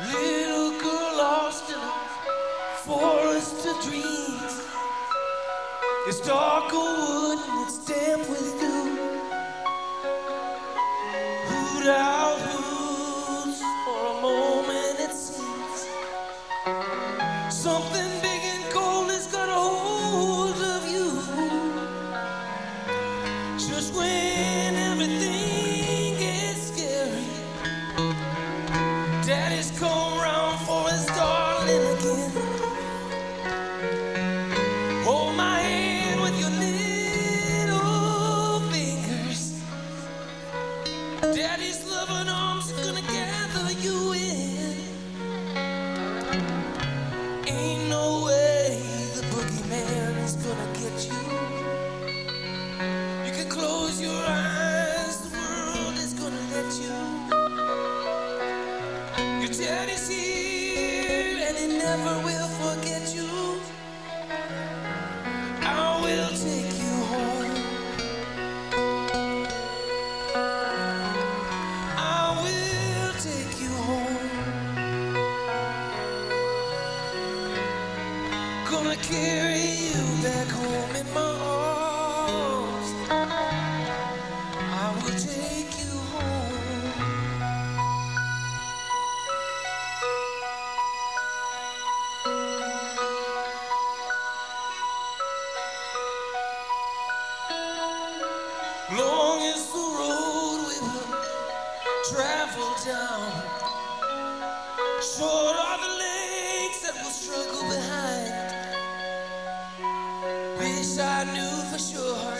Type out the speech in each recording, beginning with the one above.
Little It's dark wood and it's damp with dew. For a moment it seems. Something big and cold has got a hold of you. Just when everything gets scary, Daddy's come right. gonna get you. You can close your eyes, the world is gonna let you. Your daddy's here, and he never will forget you. carry you back home in my arms. I will take you home. Long is the road we travel down. Short are the Wish I knew for sure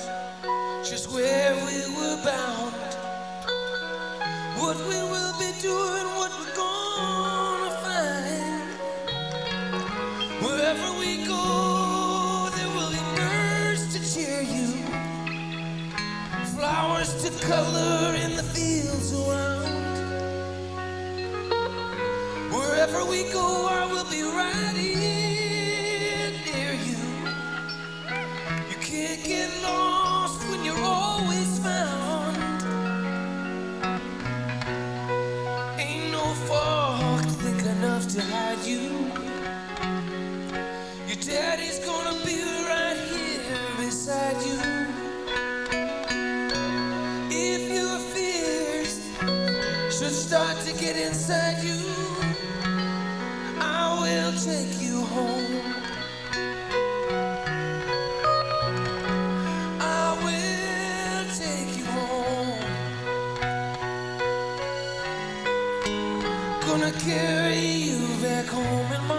just where we were bound, what we will be doing, what we're gonna find. Wherever we go, there will be birds to cheer you, flowers to color in the fields around. Wherever we go, I will be right here. you. Your daddy's gonna be right here beside you. If your fears should start to get inside you. gonna carry you back home